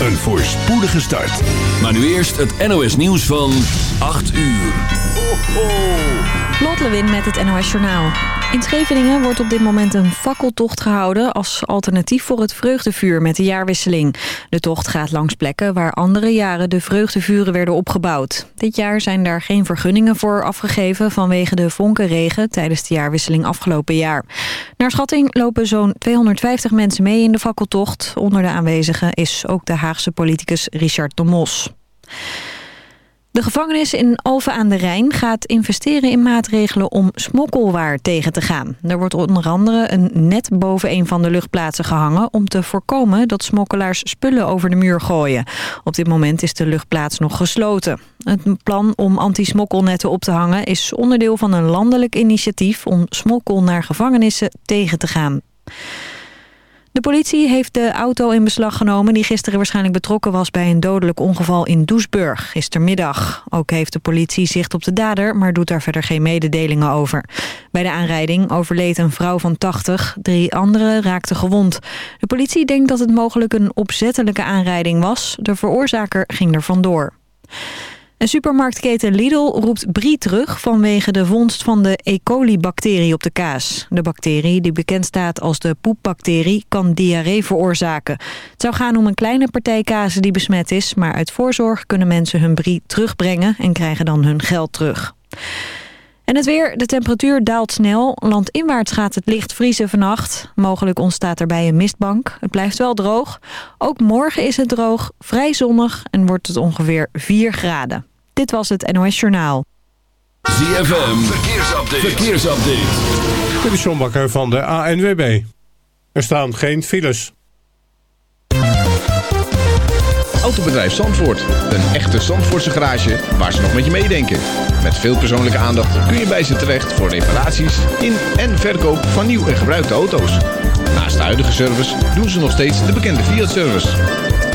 Een voorspoedige start. Maar nu eerst het NOS nieuws van 8 uur. Ho, ho. Lot Lewin met het NOS Journaal. In Scheveningen wordt op dit moment een fakkeltocht gehouden... als alternatief voor het vreugdevuur met de jaarwisseling. De tocht gaat langs plekken waar andere jaren de vreugdevuren werden opgebouwd. Dit jaar zijn daar geen vergunningen voor afgegeven... vanwege de vonkenregen tijdens de jaarwisseling afgelopen jaar. Naar schatting lopen zo'n 250 mensen mee in de fakkeltocht. Onder de aanwezigen is ook de Haagse politicus Richard de Mos. De gevangenis in Alphen aan de Rijn gaat investeren in maatregelen om smokkelwaar tegen te gaan. Er wordt onder andere een net boven een van de luchtplaatsen gehangen om te voorkomen dat smokkelaars spullen over de muur gooien. Op dit moment is de luchtplaats nog gesloten. Het plan om anti-smokkelnetten op te hangen is onderdeel van een landelijk initiatief om smokkel naar gevangenissen tegen te gaan. De politie heeft de auto in beslag genomen die gisteren waarschijnlijk betrokken was bij een dodelijk ongeval in Doesburg, gistermiddag. Ook heeft de politie zicht op de dader, maar doet daar verder geen mededelingen over. Bij de aanrijding overleed een vrouw van 80, drie anderen raakten gewond. De politie denkt dat het mogelijk een opzettelijke aanrijding was. De veroorzaker ging er vandoor. En supermarktketen Lidl roept Brie terug vanwege de vondst van de E. coli-bacterie op de kaas. De bacterie, die bekend staat als de poepbacterie, kan diarree veroorzaken. Het zou gaan om een kleine partij kaas die besmet is, maar uit voorzorg kunnen mensen hun Brie terugbrengen en krijgen dan hun geld terug. En het weer, de temperatuur daalt snel. Landinwaarts gaat het licht vriezen vannacht. Mogelijk ontstaat erbij een mistbank. Het blijft wel droog. Ook morgen is het droog, vrij zonnig en wordt het ongeveer 4 graden. Dit was het NOS Journaal. ZFM, verkeersupdate. verkeersupdate. Dit is John Bakker van de ANWB. Er staan geen files. Autobedrijf Zandvoort. Een echte Zandvoortse garage waar ze nog met je meedenken. Met veel persoonlijke aandacht kun je bij ze terecht voor reparaties in en verkoop van nieuw en gebruikte auto's. Naast de huidige service doen ze nog steeds de bekende Fiat-service.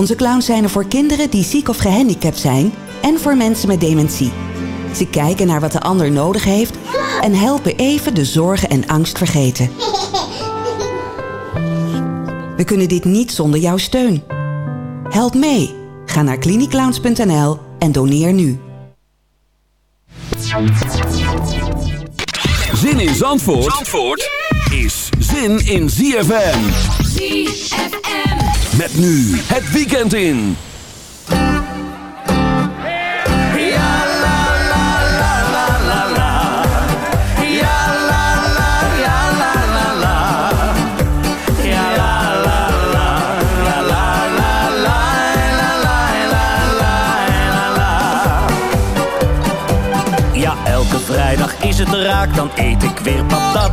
Onze clowns zijn er voor kinderen die ziek of gehandicapt zijn... en voor mensen met dementie. Ze kijken naar wat de ander nodig heeft... en helpen even de zorgen en angst vergeten. We kunnen dit niet zonder jouw steun. Help mee. Ga naar cliniclowns.nl en doneer nu. Zin in Zandvoort, Zandvoort is zin in ZFM. ZFM. Met nu het weekend in. Ja, elke vrijdag is het raak, dan eet ik weer patat.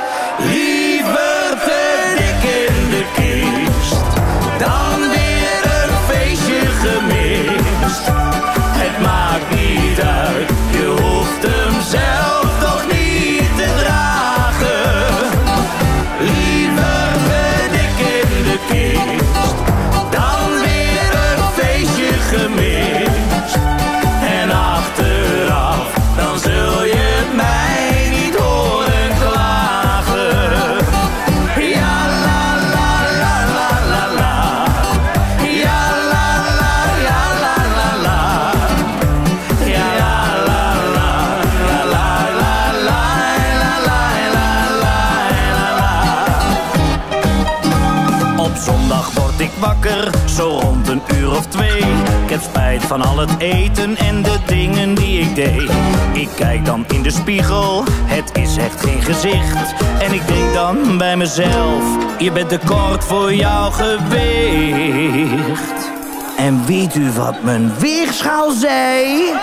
En ik denk dan bij mezelf, je bent te kort voor jouw gewicht. En weet u wat mijn weegschaal zei?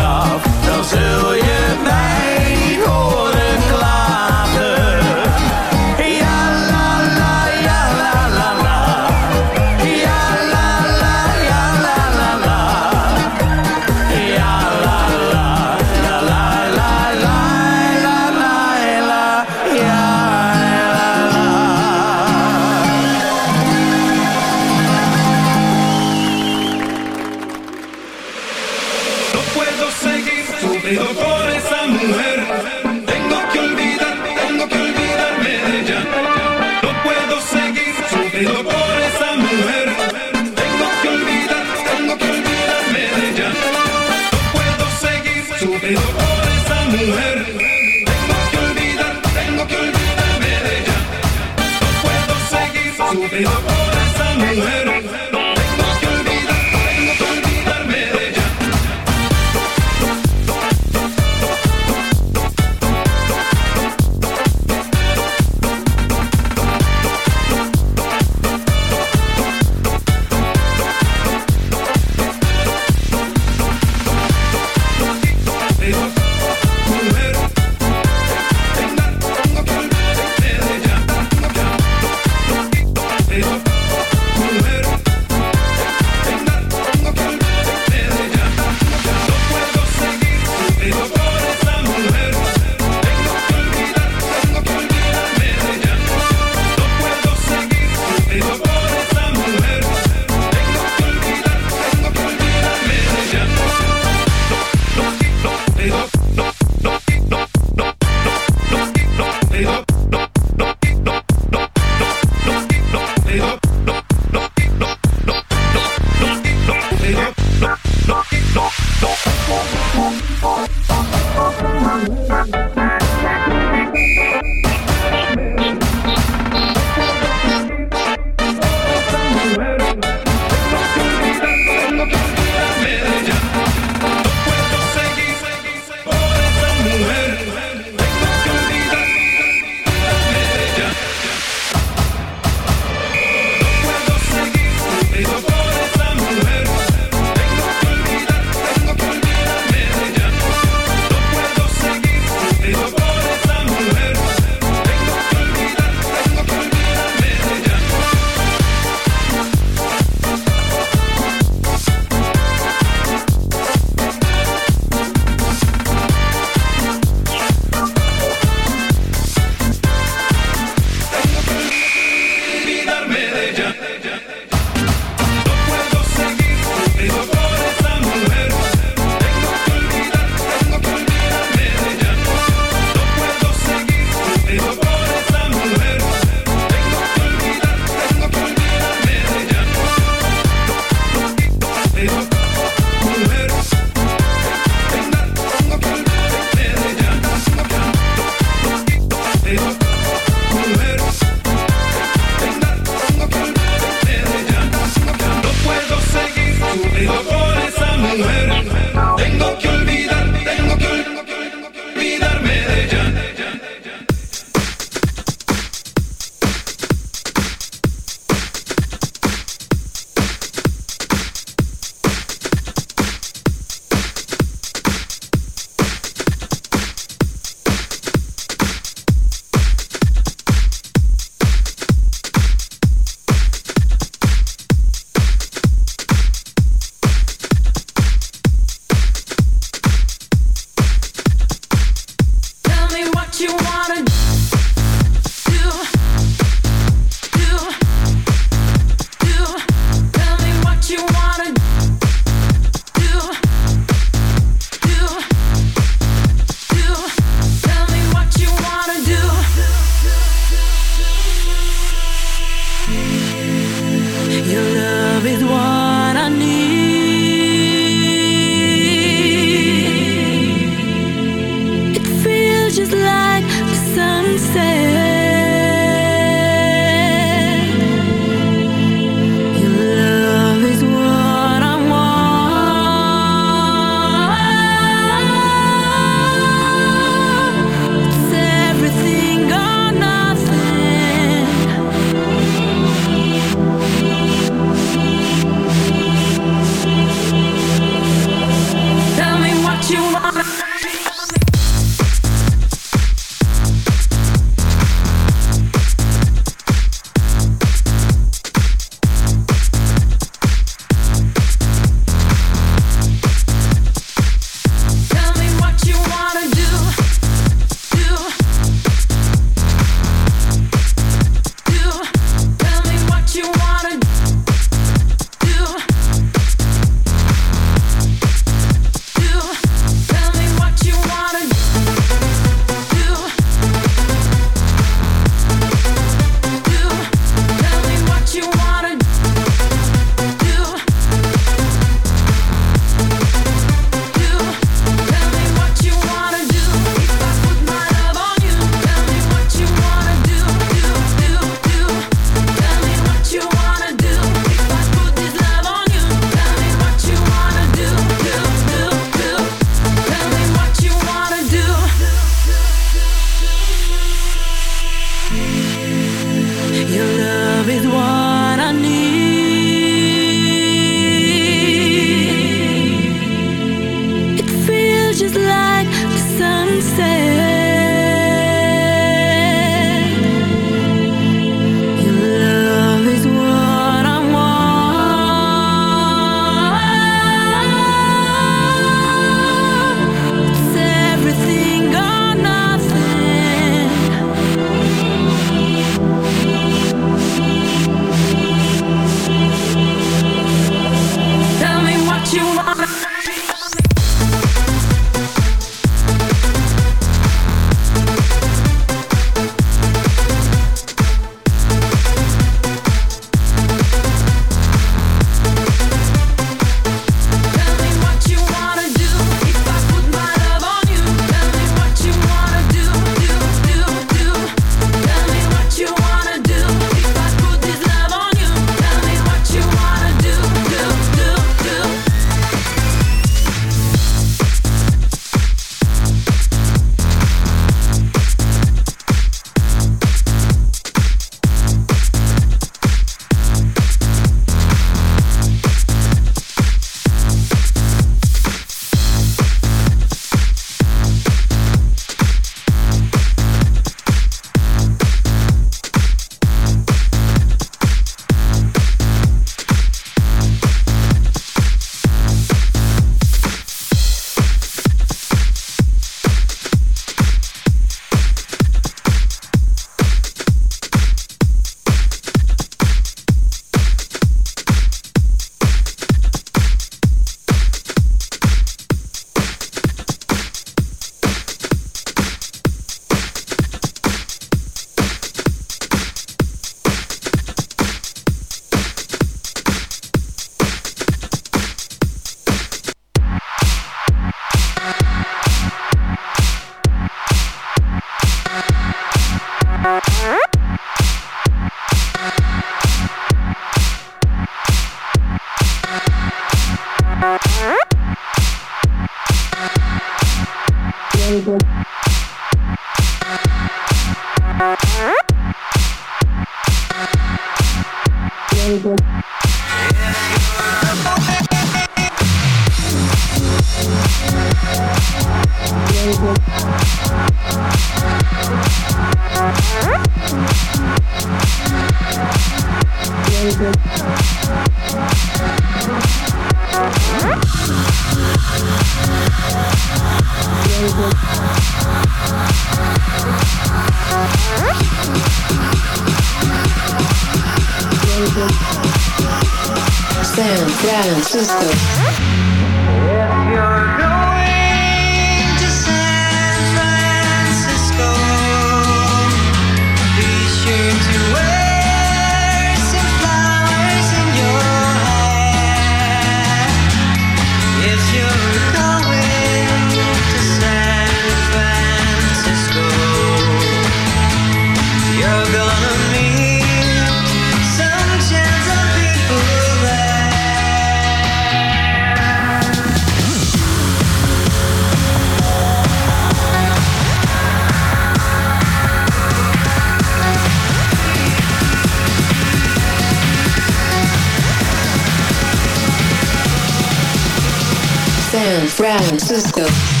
Francisco.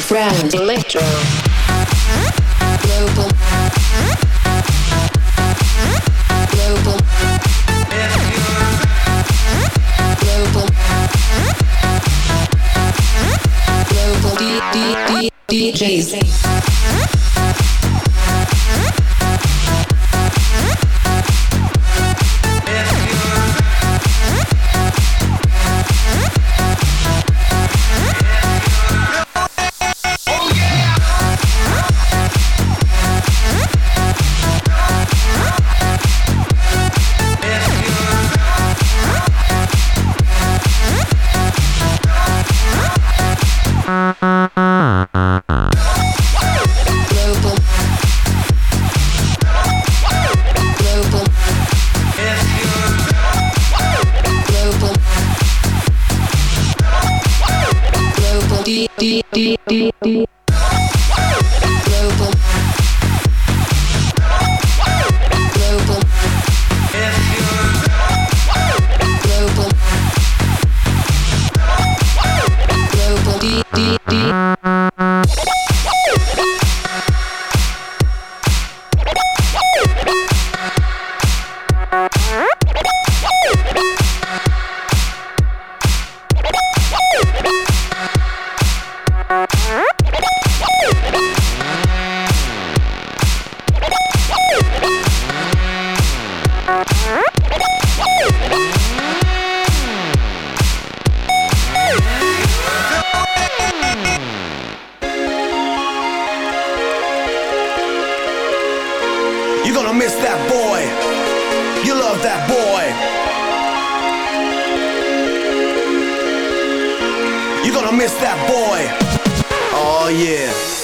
Fran Electro. Global. Global. Global. DJs. Gonna miss that boy. You love that boy. You're gonna miss that boy. Oh yeah.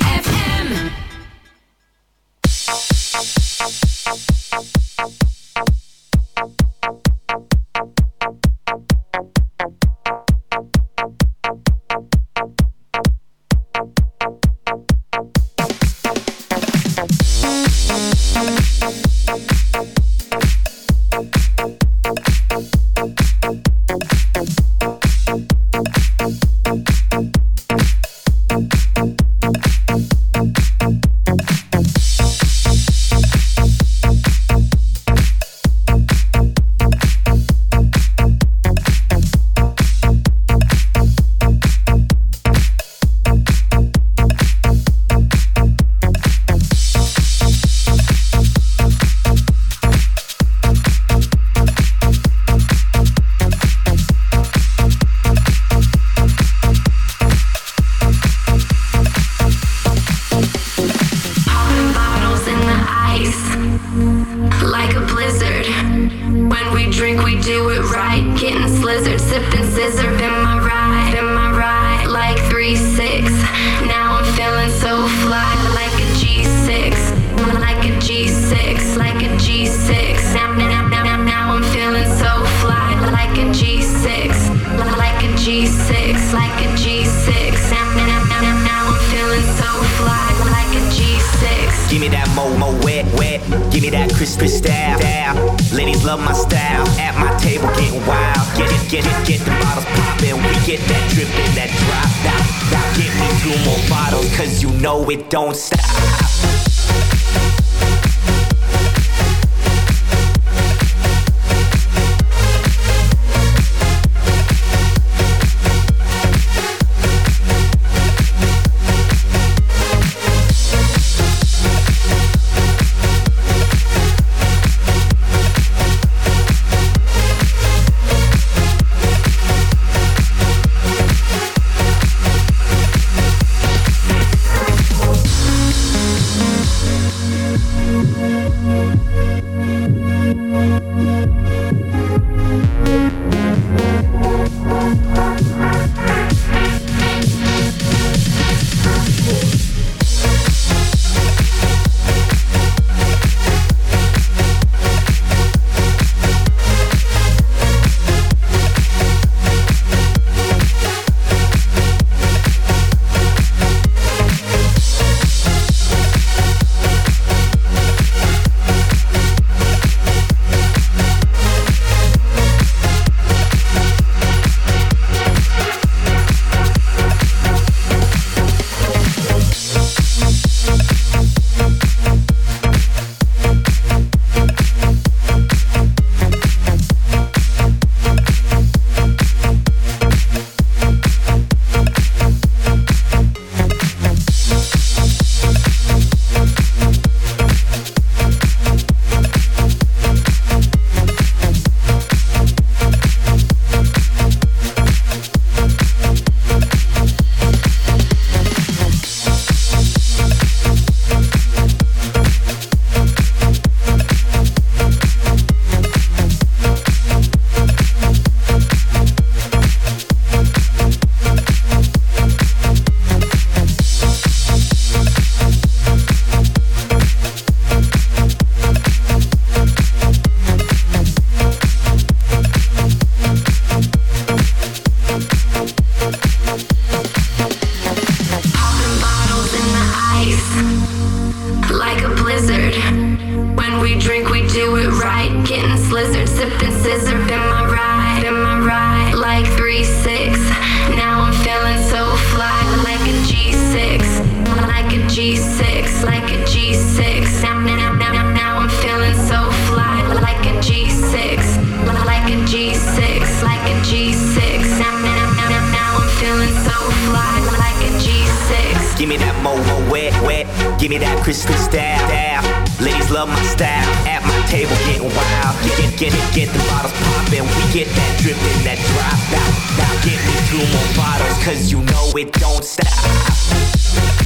Get that drip and that drop out. Now get me two more bottles, cause you know it don't stop.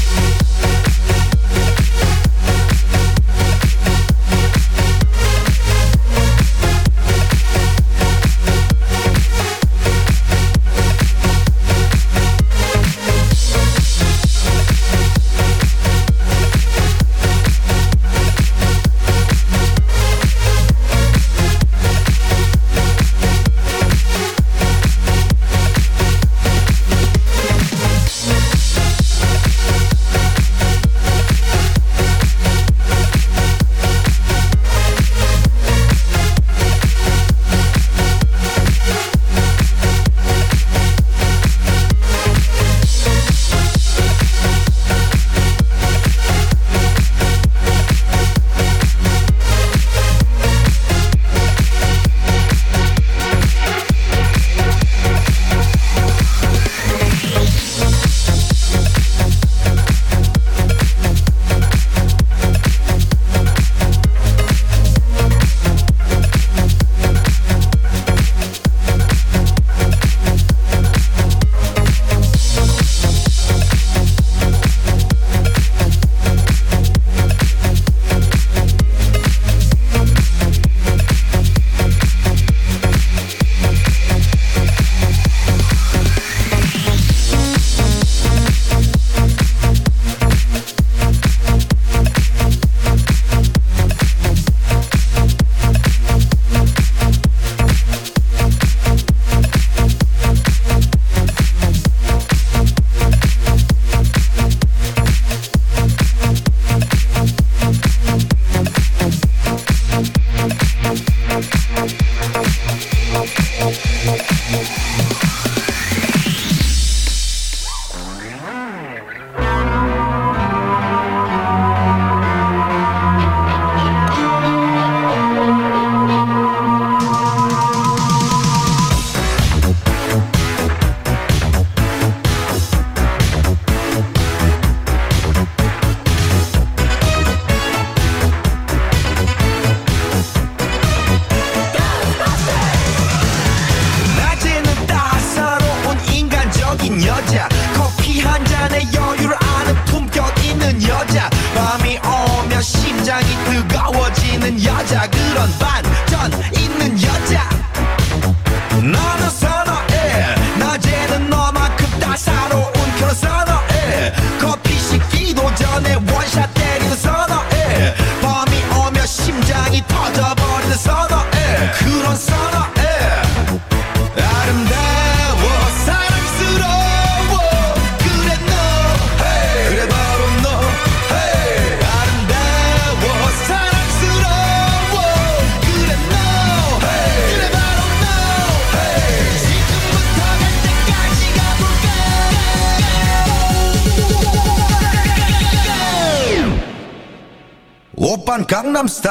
I'm still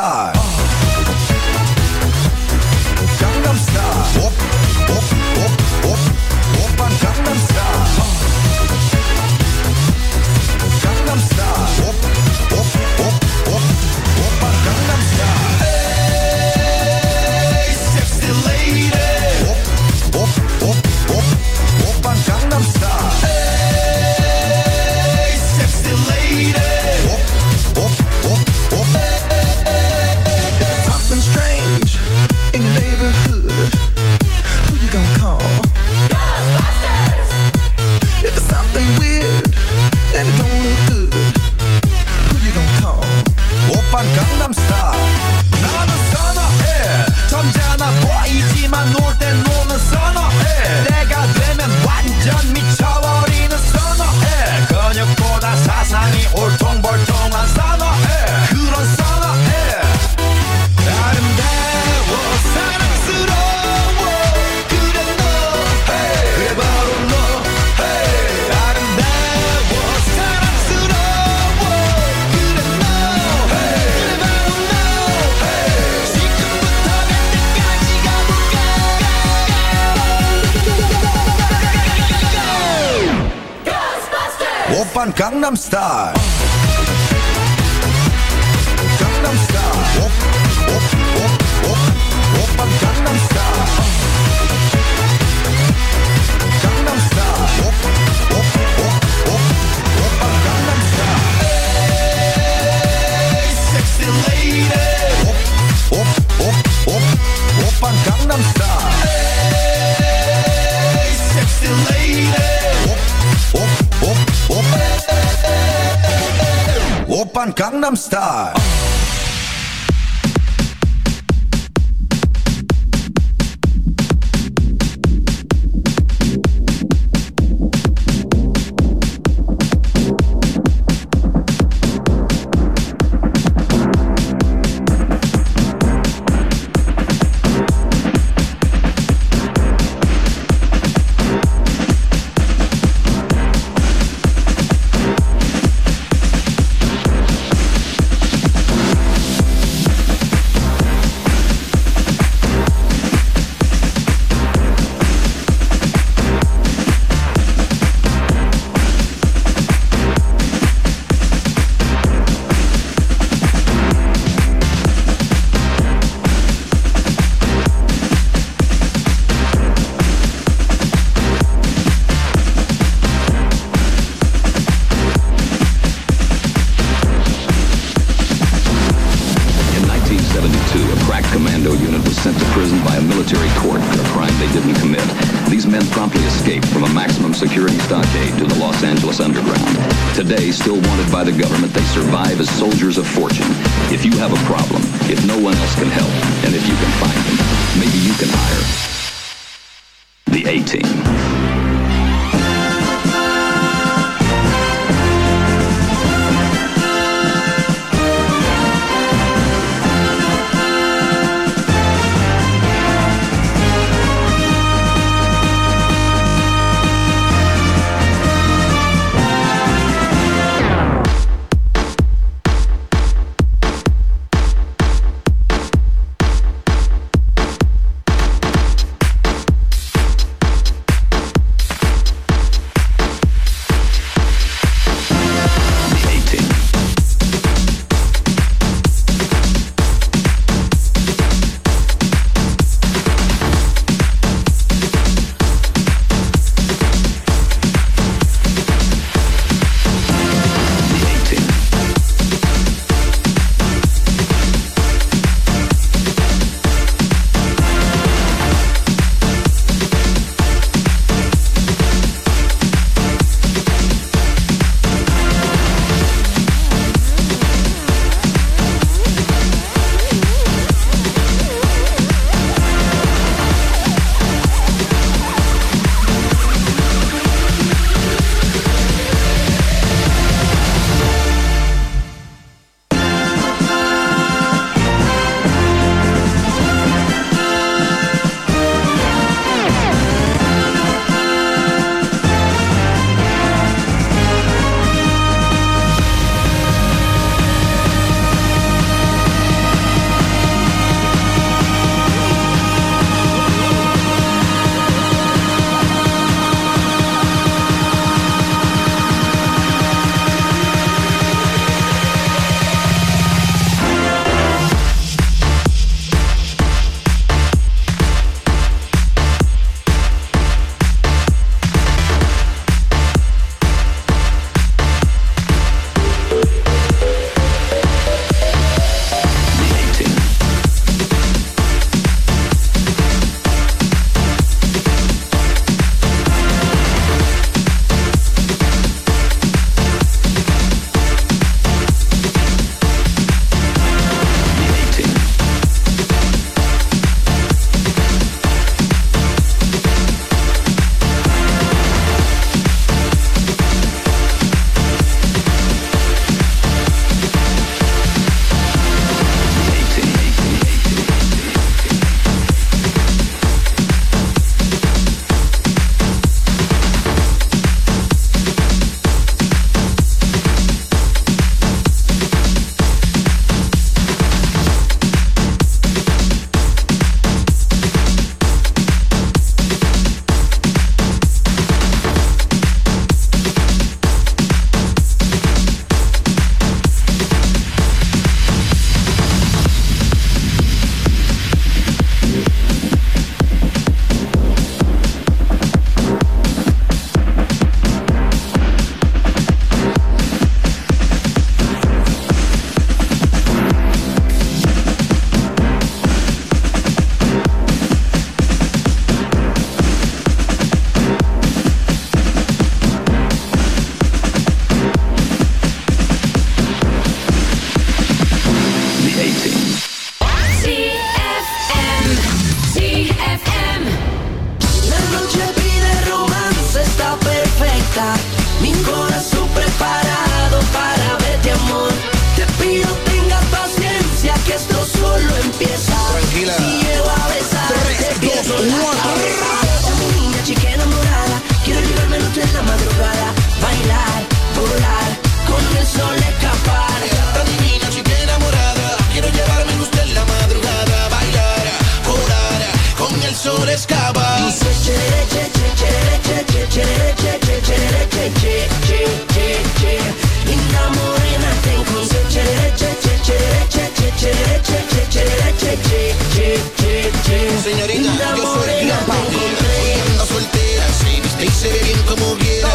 Con la soltera, se viste y se ve bien como quiera.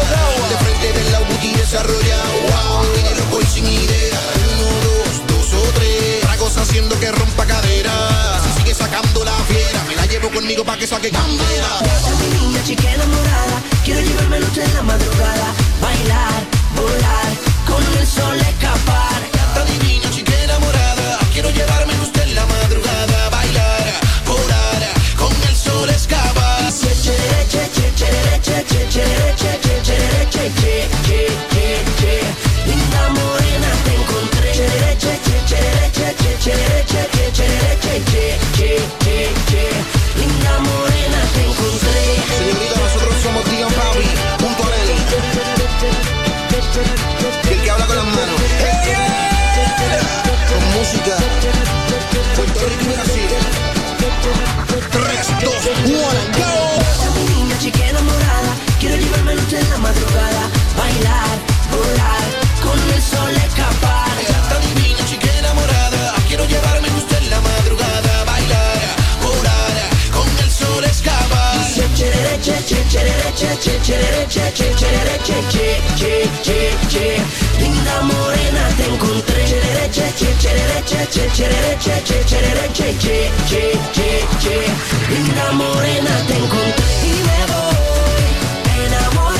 De frente del lado booty desarrollado. Wow, dinero voy sin idea. Uno, dos, dos o tres. Tragos haciendo que rompa cadera. Si sigue sacando la fiera, me la llevo conmigo pa' que saque candela. Mi niña, chica enamorada. Quiero llevarme a en la madrugada. Bailar, volar, con el sol madrugada, bailar, volar, con el sol escapar. Ella está divina, chica enamorada, quiero llevarme justo en la madrugada, bailar, volar, con el sol escapar. Dice cherere, che, che, cherere, che, che, cherere, che, che, cherere, che, che, che, che, che. Linda morena te encontré, cherere, che, che, cherere, che, che, cherere, che, che, cherere, che, che, che, che, che. Linda morena te encontré y me voy. amor